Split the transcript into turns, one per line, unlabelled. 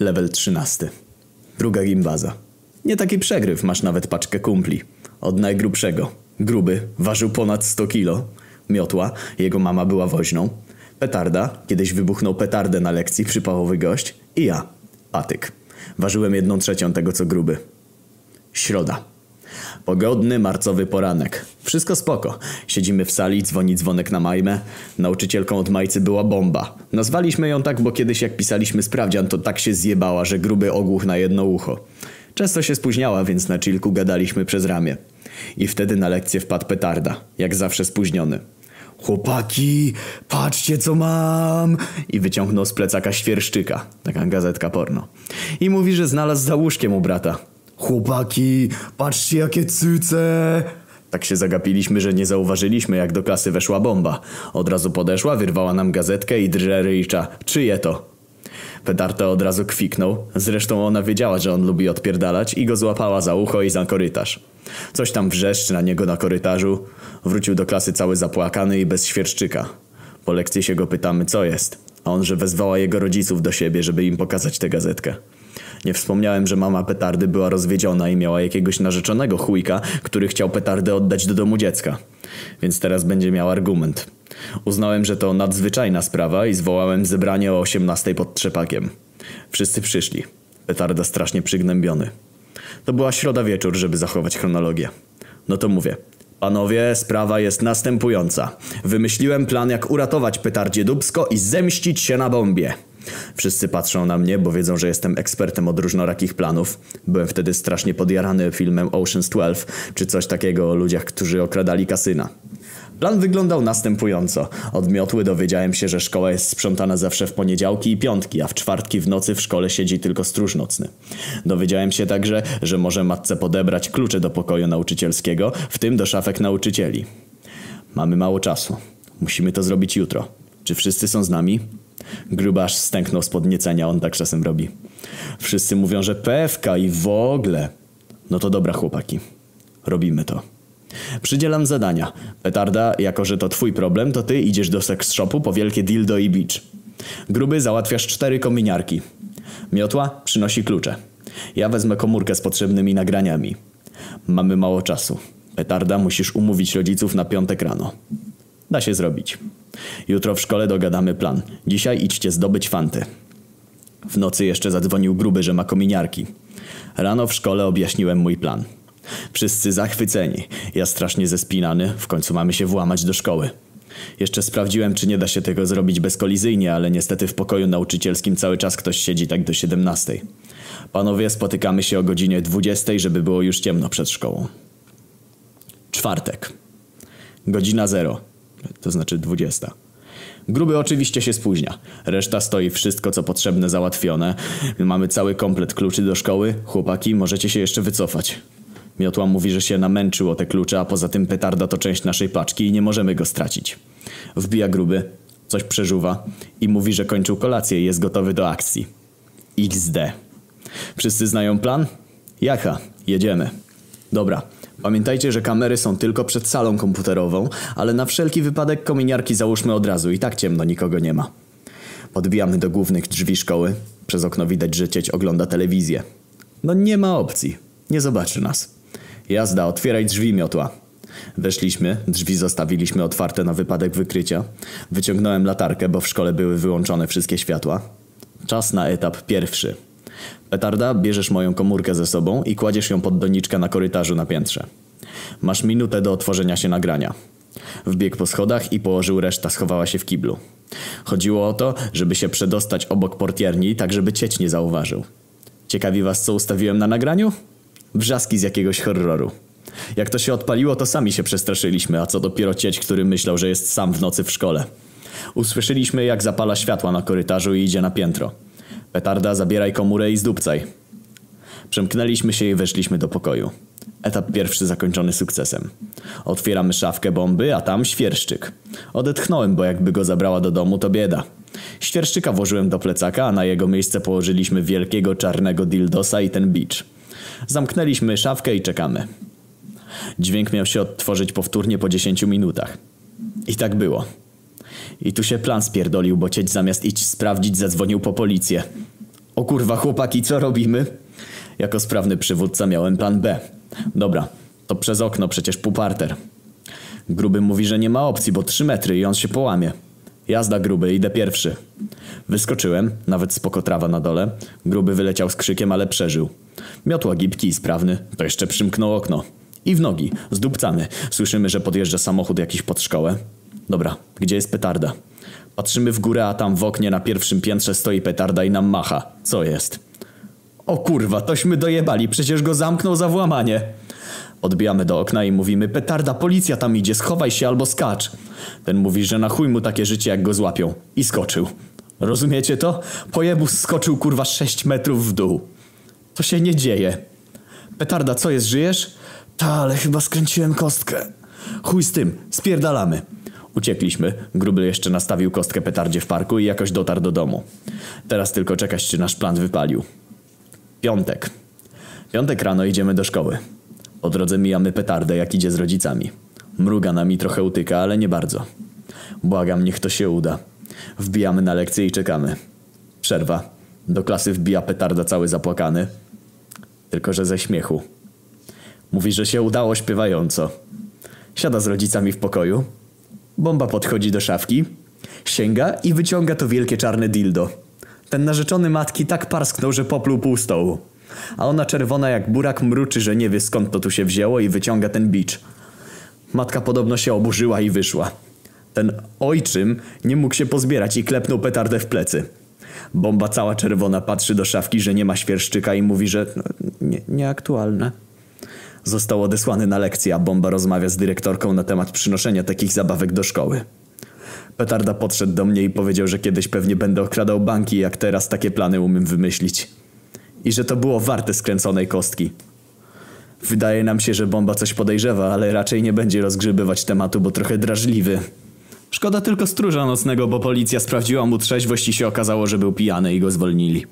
Level 13. Druga gimbaza. Nie taki przegryw, masz nawet paczkę kumpli. Od najgrubszego. Gruby, ważył ponad 100 kilo. Miotła, jego mama była woźną. Petarda, kiedyś wybuchnął petardę na lekcji, przypałowy gość. I ja, patyk. Ważyłem jedną trzecią tego co gruby. Środa. Pogodny, marcowy poranek. Wszystko spoko. Siedzimy w sali, dzwoni dzwonek na majmę. Nauczycielką od majcy była bomba. Nazwaliśmy ją tak, bo kiedyś jak pisaliśmy sprawdzian, to tak się zjebała, że gruby ogłuch na jedno ucho. Często się spóźniała, więc na chillku gadaliśmy przez ramię. I wtedy na lekcję wpadł petarda, jak zawsze spóźniony. Chłopaki, patrzcie co mam! I wyciągnął z plecaka świerszczyka, taka gazetka porno. I mówi, że znalazł za łóżkiem u brata. Chłopaki, patrzcie jakie cyce! Tak się zagapiliśmy, że nie zauważyliśmy jak do klasy weszła bomba. Od razu podeszła, wyrwała nam gazetkę i drże ryjcza. Czyje to? Pedarta od razu kwiknął. Zresztą ona wiedziała, że on lubi odpierdalać i go złapała za ucho i za korytarz. Coś tam wrzeszczy na niego na korytarzu. Wrócił do klasy cały zapłakany i bez świerszczyka. Po lekcji się go pytamy co jest. A on, że wezwała jego rodziców do siebie, żeby im pokazać tę gazetkę. Nie wspomniałem, że mama petardy była rozwiedziona i miała jakiegoś narzeczonego chujka, który chciał petardę oddać do domu dziecka. Więc teraz będzie miał argument. Uznałem, że to nadzwyczajna sprawa i zwołałem zebranie o 18 pod trzepakiem. Wszyscy przyszli. Petarda strasznie przygnębiony. To była środa wieczór, żeby zachować chronologię. No to mówię. Panowie, sprawa jest następująca. Wymyśliłem plan, jak uratować petardzie Dubsko i zemścić się na bombie. Wszyscy patrzą na mnie, bo wiedzą, że jestem ekspertem od różnorakich planów. Byłem wtedy strasznie podjarany filmem Ocean's 12, czy coś takiego o ludziach, którzy okradali kasyna. Plan wyglądał następująco. Od miotły dowiedziałem się, że szkoła jest sprzątana zawsze w poniedziałki i piątki, a w czwartki w nocy w szkole siedzi tylko stróż nocny. Dowiedziałem się także, że może matce podebrać klucze do pokoju nauczycielskiego, w tym do szafek nauczycieli. Mamy mało czasu. Musimy to zrobić jutro. Czy wszyscy są z nami? Grubasz stęknął z podniecenia, on tak czasem robi. Wszyscy mówią, że pewka i w ogóle. No to dobra chłopaki. Robimy to. Przydzielam zadania. Petarda, jako że to twój problem, to ty idziesz do seks shopu po wielkie dildo i beach. Gruby załatwiasz cztery kominiarki. Miotła przynosi klucze. Ja wezmę komórkę z potrzebnymi nagraniami. Mamy mało czasu. Petarda musisz umówić rodziców na piątek rano. Da się zrobić. Jutro w szkole dogadamy plan. Dzisiaj idźcie zdobyć fanty. W nocy jeszcze zadzwonił gruby, że ma kominiarki. Rano w szkole objaśniłem mój plan. Wszyscy zachwyceni. Ja strasznie zespinany. W końcu mamy się włamać do szkoły. Jeszcze sprawdziłem, czy nie da się tego zrobić bezkolizyjnie, ale niestety w pokoju nauczycielskim cały czas ktoś siedzi tak do 17. Panowie, spotykamy się o godzinie 20, żeby było już ciemno przed szkołą. Czwartek. Godzina zero. To znaczy 20. Gruby oczywiście się spóźnia. Reszta stoi wszystko co potrzebne załatwione. Mamy cały komplet kluczy do szkoły. Chłopaki, możecie się jeszcze wycofać. Miotła mówi, że się namęczył o te klucze, a poza tym petarda to część naszej paczki i nie możemy go stracić. Wbija gruby, coś przeżuwa i mówi, że kończył kolację i jest gotowy do akcji. XD. Wszyscy znają plan? Jaka? Jedziemy. Dobra. Pamiętajcie, że kamery są tylko przed salą komputerową, ale na wszelki wypadek kominiarki załóżmy od razu i tak ciemno nikogo nie ma. Podbijamy do głównych drzwi szkoły. Przez okno widać, że cieć ogląda telewizję. No nie ma opcji. Nie zobaczy nas. Jazda, otwieraj drzwi miotła. Weszliśmy, drzwi zostawiliśmy otwarte na wypadek wykrycia. Wyciągnąłem latarkę, bo w szkole były wyłączone wszystkie światła. Czas na etap pierwszy. Petarda, bierzesz moją komórkę ze sobą i kładziesz ją pod doniczkę na korytarzu na piętrze. Masz minutę do otworzenia się nagrania. Wbiegł po schodach i położył reszta schowała się w kiblu. Chodziło o to, żeby się przedostać obok portierni, tak żeby cieć nie zauważył. Ciekawi was, co ustawiłem na nagraniu? Wrzaski z jakiegoś horroru. Jak to się odpaliło, to sami się przestraszyliśmy, a co dopiero cieć, który myślał, że jest sam w nocy w szkole. Usłyszeliśmy, jak zapala światła na korytarzu i idzie na piętro. Petarda, zabieraj komórę i zdupcaj. Przemknęliśmy się i weszliśmy do pokoju. Etap pierwszy zakończony sukcesem. Otwieramy szafkę bomby, a tam świerszczyk. Odetchnąłem, bo jakby go zabrała do domu, to bieda. Świerszczyka włożyłem do plecaka, a na jego miejsce położyliśmy wielkiego czarnego dildosa i ten bicz. Zamknęliśmy szafkę i czekamy. Dźwięk miał się odtworzyć powtórnie po 10 minutach. I tak było. I tu się plan spierdolił, bo cieć zamiast iść sprawdzić zadzwonił po policję. O kurwa, chłopaki, co robimy? Jako sprawny przywódca miałem plan B. Dobra, to przez okno, przecież półparter. Gruby mówi, że nie ma opcji, bo trzy metry i on się połamie. Jazda gruby, idę pierwszy. Wyskoczyłem, nawet spoko trawa na dole. Gruby wyleciał z krzykiem, ale przeżył. Miotła gibki i sprawny, to jeszcze przymknął okno. I w nogi, zdupcamy. Słyszymy, że podjeżdża samochód jakiś pod szkołę. Dobra, gdzie jest petarda? Patrzymy w górę, a tam w oknie na pierwszym piętrze stoi petarda i nam macha. Co jest? O kurwa, tośmy dojebali, przecież go zamknął za włamanie. Odbijamy do okna i mówimy, petarda, policja tam idzie, schowaj się albo skacz. Ten mówi, że na chuj mu takie życie, jak go złapią. I skoczył. Rozumiecie to? Pojebus skoczył kurwa 6 metrów w dół. To się nie dzieje. Petarda, co jest, żyjesz? Ta, ale chyba skręciłem kostkę. Chuj z tym, spierdalamy. Uciekliśmy. Gruby jeszcze nastawił kostkę petardzie w parku i jakoś dotarł do domu. Teraz tylko czekać, czy nasz plan wypalił. Piątek. Piątek rano idziemy do szkoły. Po drodze mijamy petardę, jak idzie z rodzicami. Mruga nami trochę utyka, ale nie bardzo. Błagam, niech to się uda. Wbijamy na lekcję i czekamy. Przerwa. Do klasy wbija petarda cały zapłakany. Tylko, że ze śmiechu. Mówi, że się udało śpiewająco. Siada z rodzicami w pokoju. Bomba podchodzi do szafki, sięga i wyciąga to wielkie czarne dildo. Ten narzeczony matki tak parsknął, że popluł pół stołu. A ona czerwona jak burak mruczy, że nie wie skąd to tu się wzięło i wyciąga ten bicz. Matka podobno się oburzyła i wyszła. Ten ojczym nie mógł się pozbierać i klepnął petardę w plecy. Bomba cała czerwona patrzy do szafki, że nie ma świerszczyka i mówi, że no, nie, nieaktualne. Został odesłany na lekcję, a Bomba rozmawia z dyrektorką na temat przynoszenia takich zabawek do szkoły. Petarda podszedł do mnie i powiedział, że kiedyś pewnie będę okradał banki, jak teraz takie plany umiem wymyślić. I że to było warte skręconej kostki. Wydaje nam się, że Bomba coś podejrzewa, ale raczej nie będzie rozgrzebywać tematu, bo trochę drażliwy. Szkoda tylko stróża nocnego, bo policja sprawdziła mu trzeźwość i się okazało, że był pijany i go zwolnili.